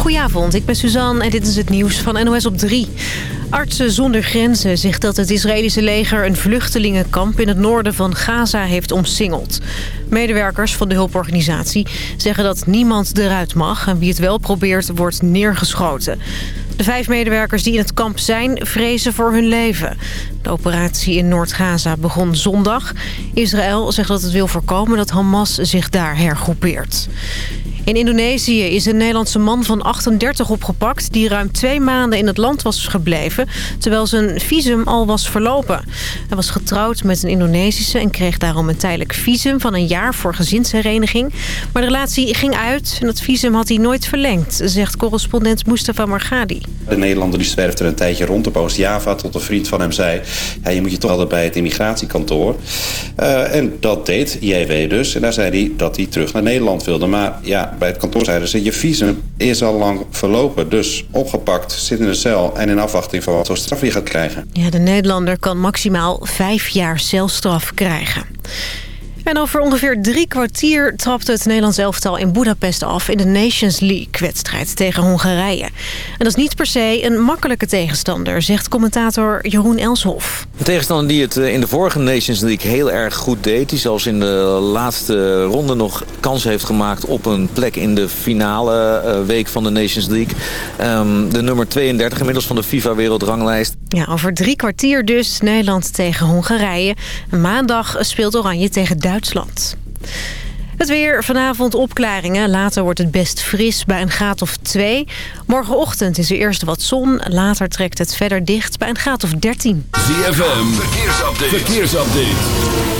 Goedenavond, ik ben Suzanne en dit is het nieuws van NOS op 3. Artsen zonder grenzen zegt dat het Israëlische leger een vluchtelingenkamp in het noorden van Gaza heeft omsingeld. Medewerkers van de hulporganisatie zeggen dat niemand eruit mag en wie het wel probeert wordt neergeschoten. De vijf medewerkers die in het kamp zijn vrezen voor hun leven. De operatie in Noord-Gaza begon zondag. Israël zegt dat het wil voorkomen dat Hamas zich daar hergroepeert. In Indonesië is een Nederlandse man van 38 opgepakt... die ruim twee maanden in het land was gebleven... terwijl zijn visum al was verlopen. Hij was getrouwd met een Indonesische... en kreeg daarom een tijdelijk visum van een jaar voor gezinshereniging. Maar de relatie ging uit en het visum had hij nooit verlengd... zegt correspondent Mustafa Margadi. De Nederlander die er een tijdje rond op Oost-Java... tot een vriend van hem zei... Ja, je moet je toch altijd bij het immigratiekantoor. Uh, en dat deed JW dus. En daar zei hij dat hij terug naar Nederland wilde. Maar ja, bij het kantoor zeiden ze... je visum is al lang verlopen, dus opgepakt, zit in de cel... en in afwachting van wat voor straf je gaat krijgen. Ja, de Nederlander kan maximaal vijf jaar celstraf krijgen. En over ongeveer drie kwartier trapte het Nederlands elftal in Budapest af... in de Nations League-wedstrijd tegen Hongarije. En dat is niet per se een makkelijke tegenstander... zegt commentator Jeroen Elshoff. Een tegenstander die het eh, in de vorige Nations League heel erg goed deed... die zelfs in de laatste ronde nog kans heeft gemaakt... op een plek in de finale eh, week van de Nations League. Um, de nummer 32 inmiddels van de FIFA-wereldranglijst. Ja, over drie kwartier dus Nederland tegen Hongarije. Maandag speelt Oranje tegen Duitsland. Het weer, vanavond opklaringen. Later wordt het best fris bij een graad of 2. Morgenochtend is er eerst wat zon. Later trekt het verder dicht bij een graad of 13. ZFM, verkeersupdate. verkeersupdate.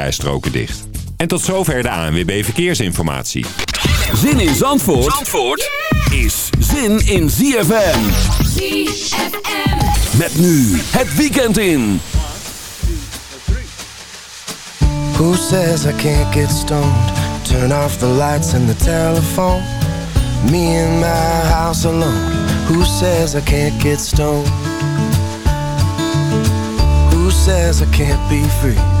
rijstroken dicht. En tot zover de ANWB Verkeersinformatie. Zin in Zandvoort, Zandvoort is zin in ZFM. ZFM. Met nu het weekend in. Who says I can't get stoned? Turn off the lights and the telephone. Me in my house alone. Who says I can't get stoned? Who says I can't be free?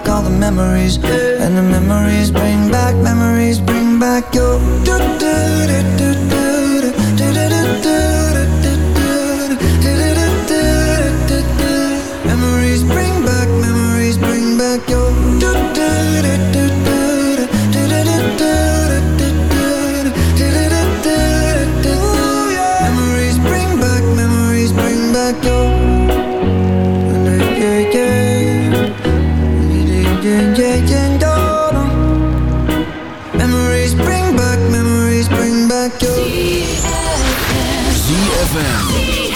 back all the memories. And the memories bring back, memories bring back your ZFM.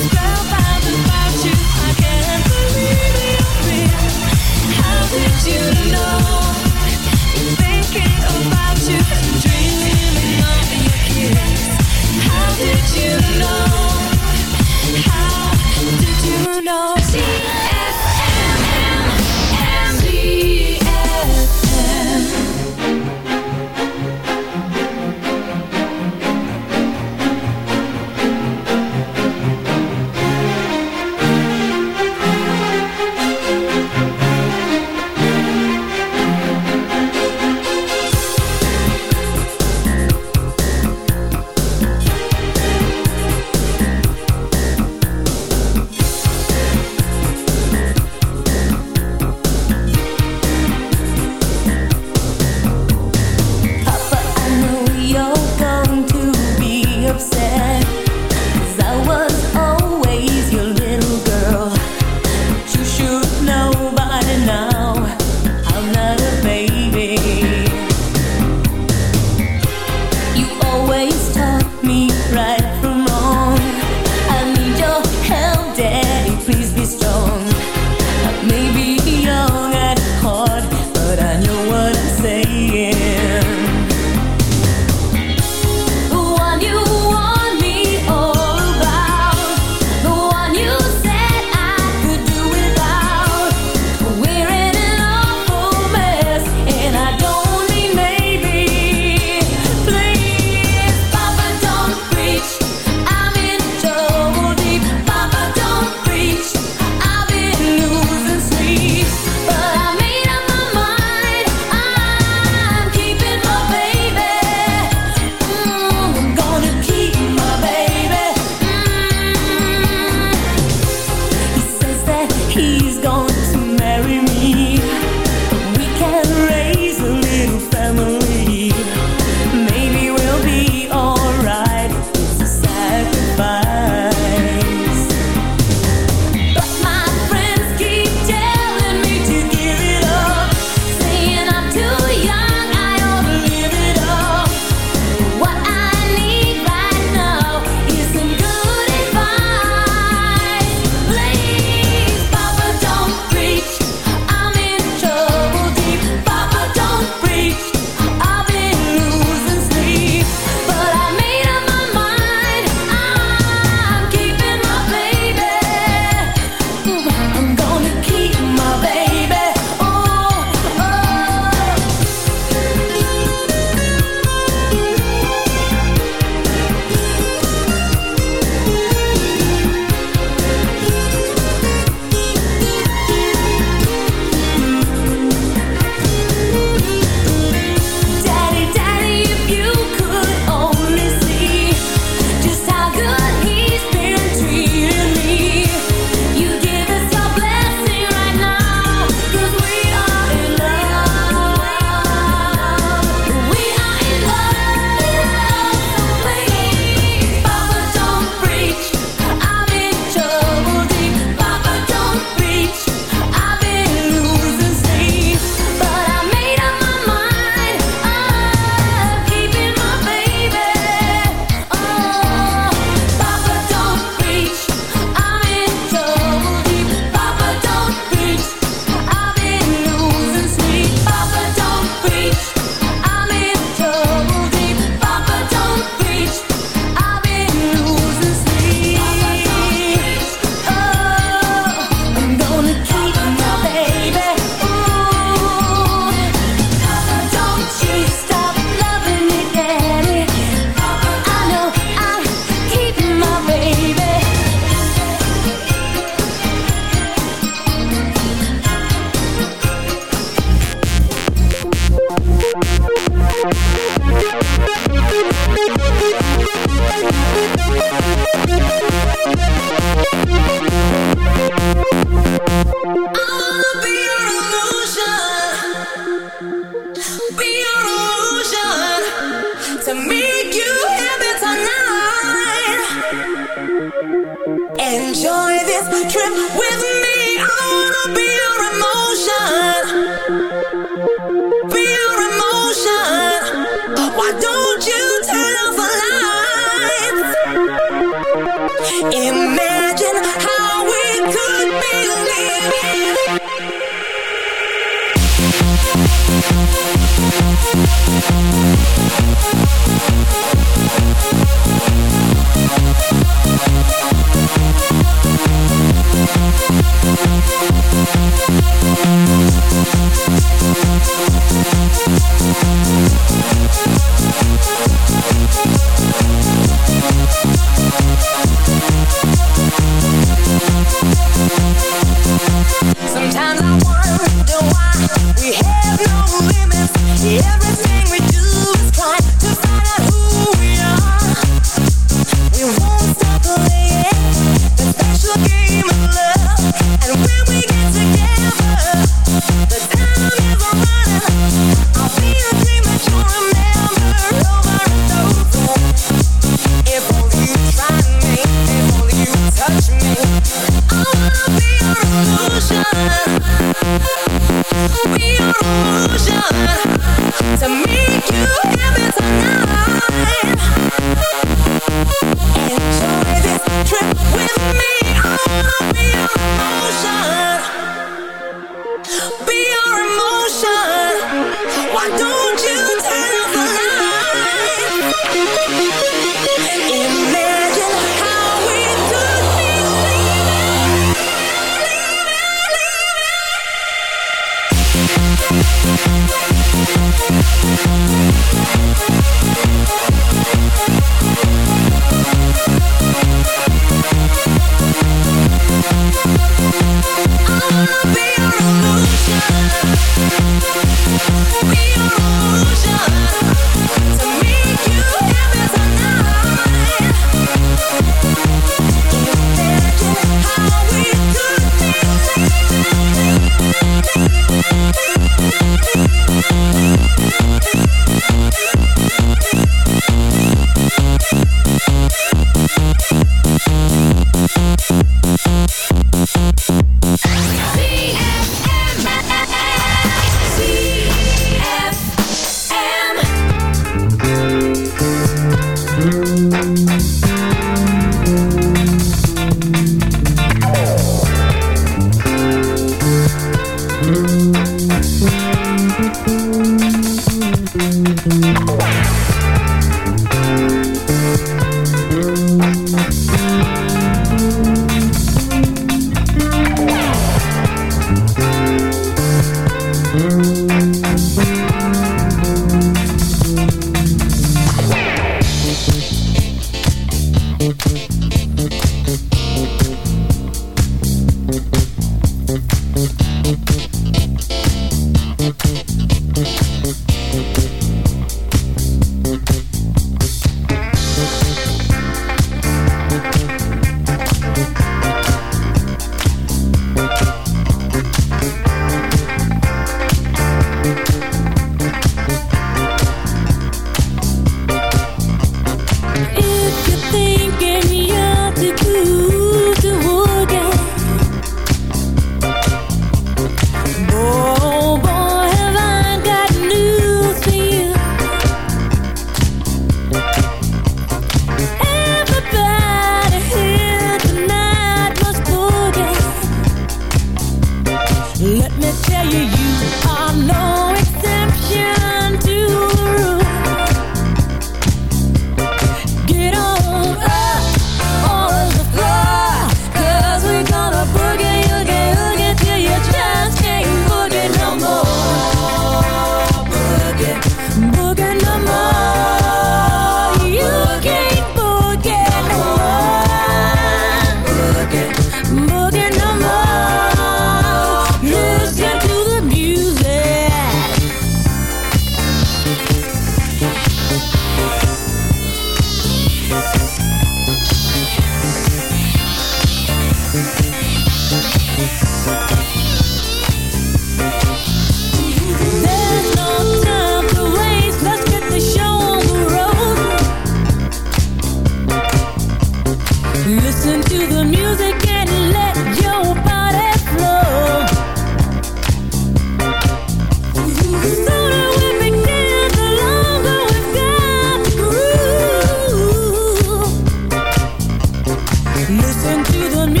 listen to the music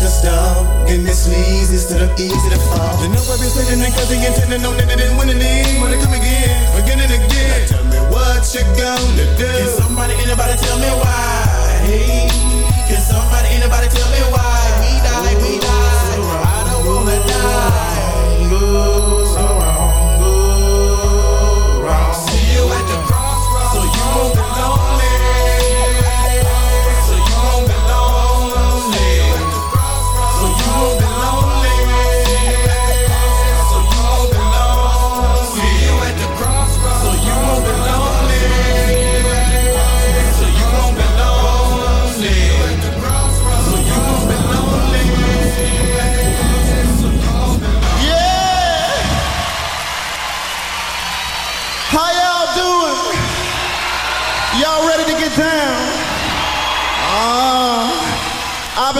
watched us And this leads instead of easy to fall. You know I've been sitting and cussing and telling that didn't win any Wanna come again, again and again. Now Tell me what you gonna do. Can somebody, anybody tell me why? Hey, can somebody, anybody tell me why? We die, we die, I don't wanna die. Ooh.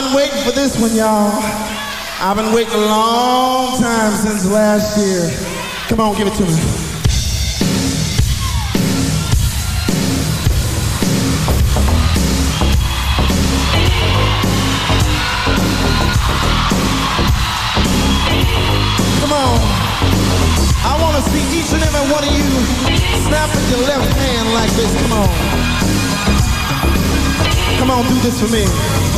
been waiting for this one, y'all. I've been waiting a long time since last year. Come on, give it to me. each and every one of you snap with your left hand like this. Come on. Come on, do this for me.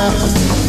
love.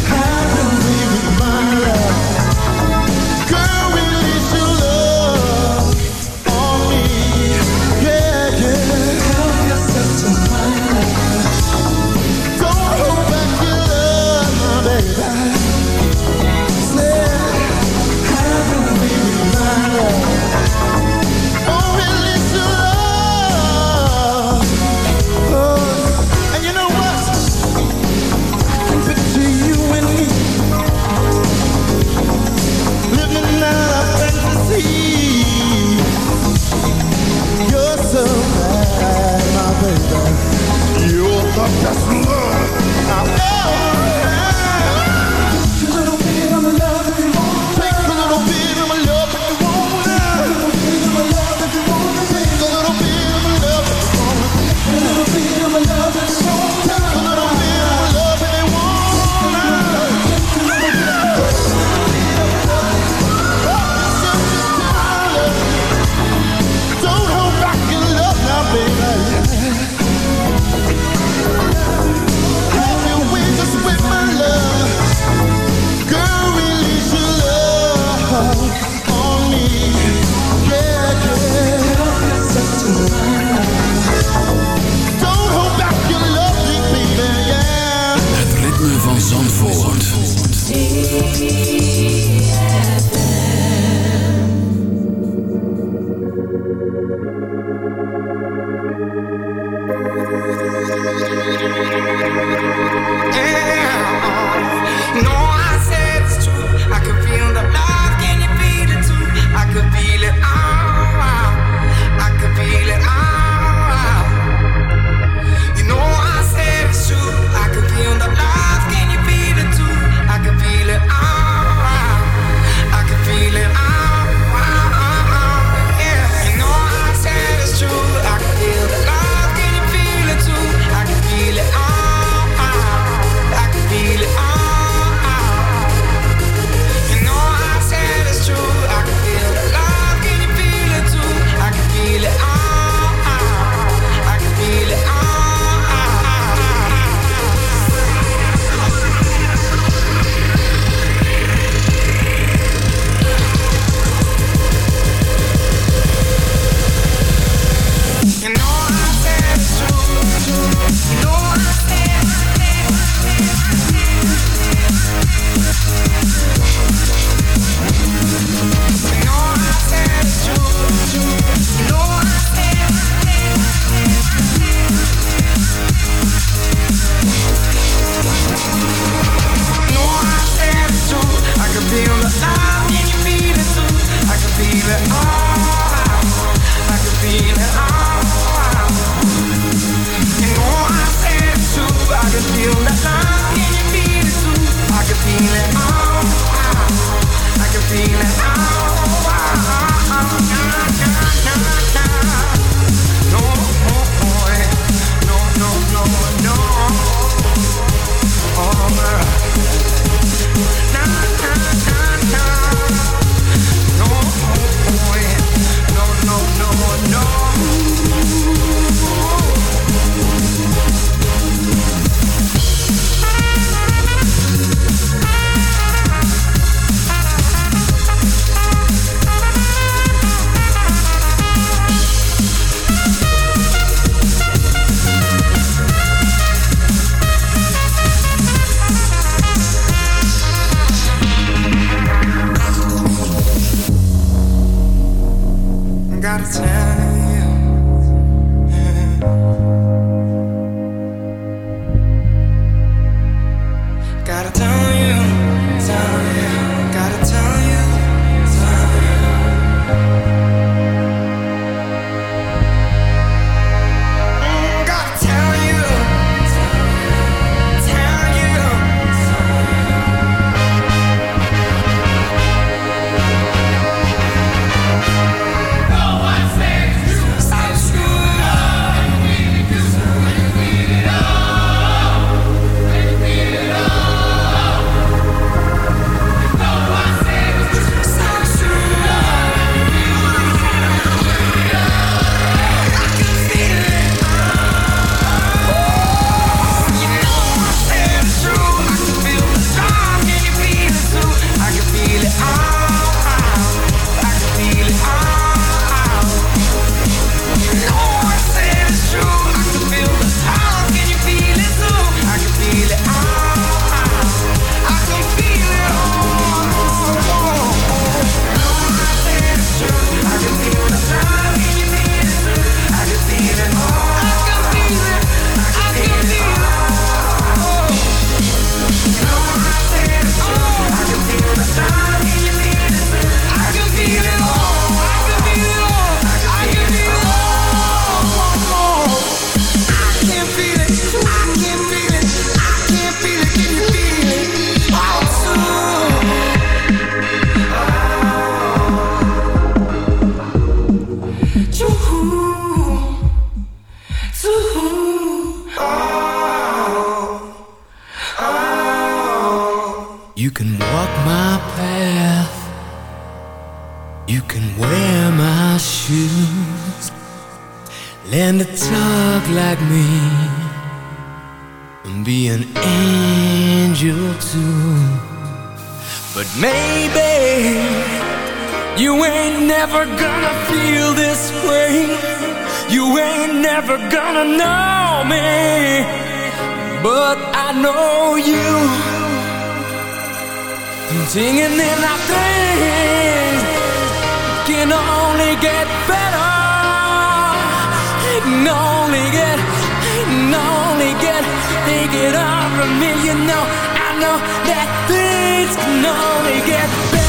That things can only get better.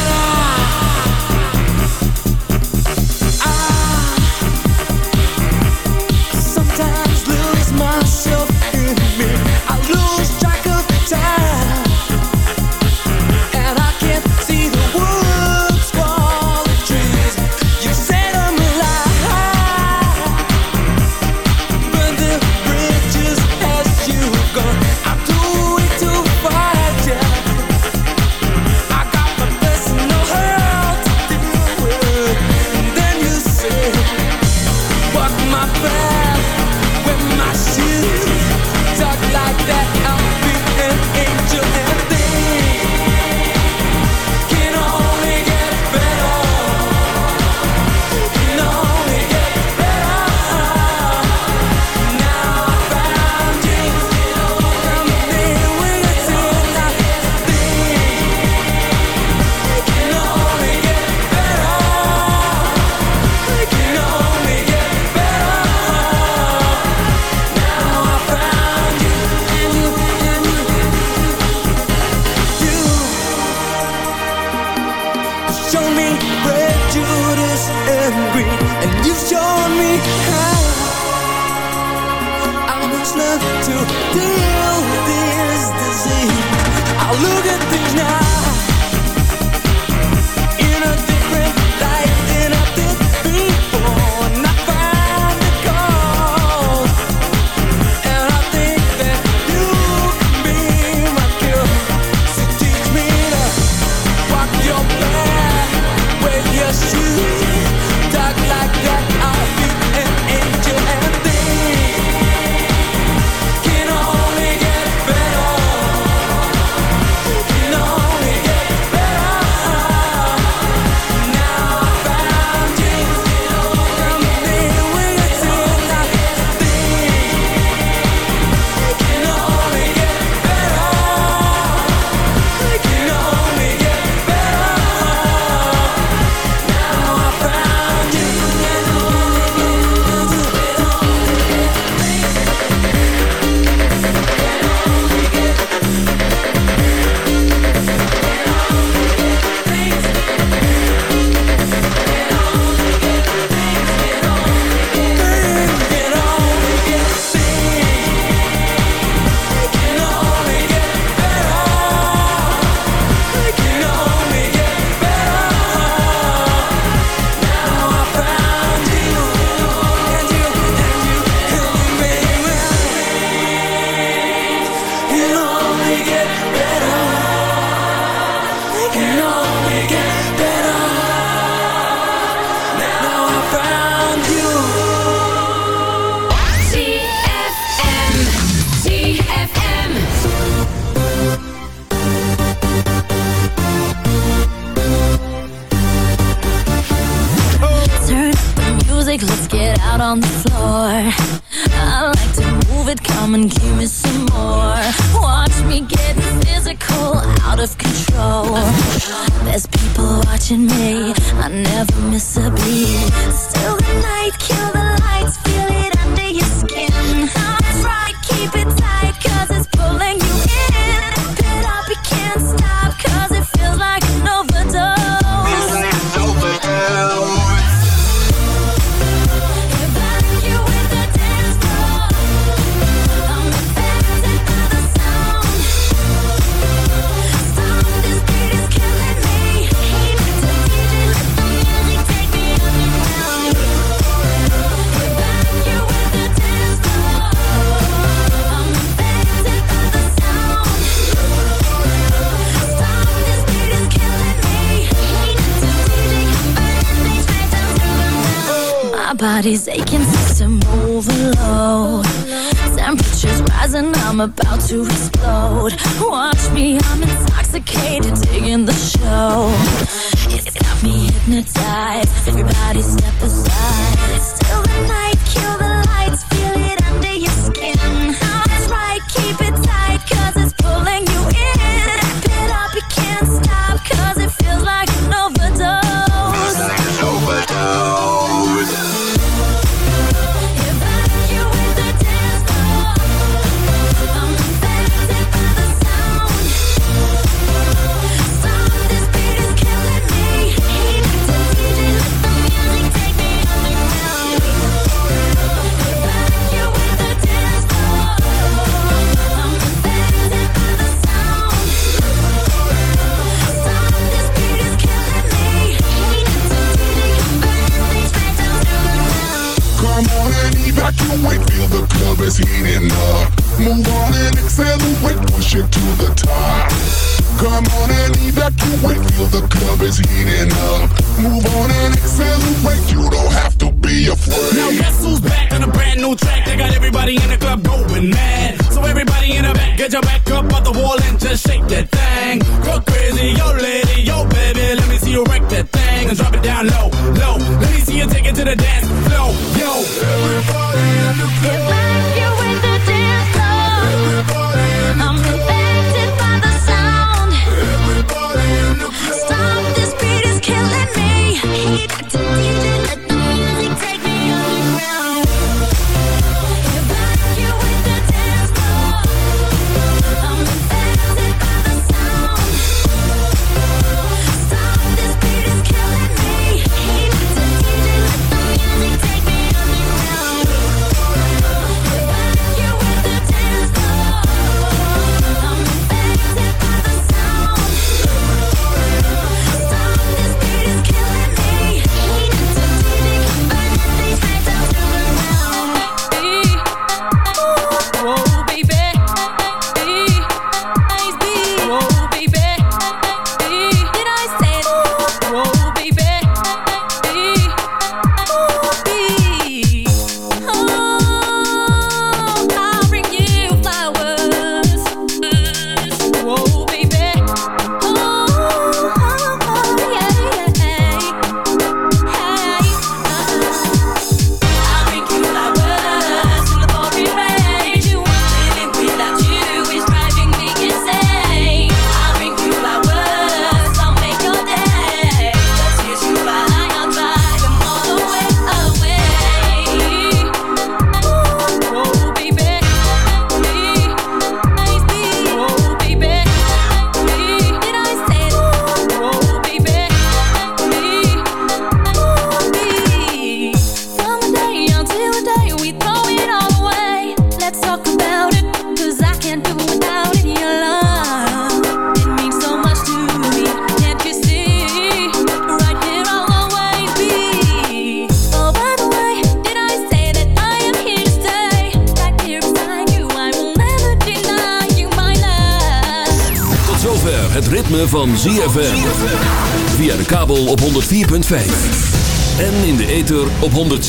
dedicated, taking the show. It's got me hypnotized. Everybody's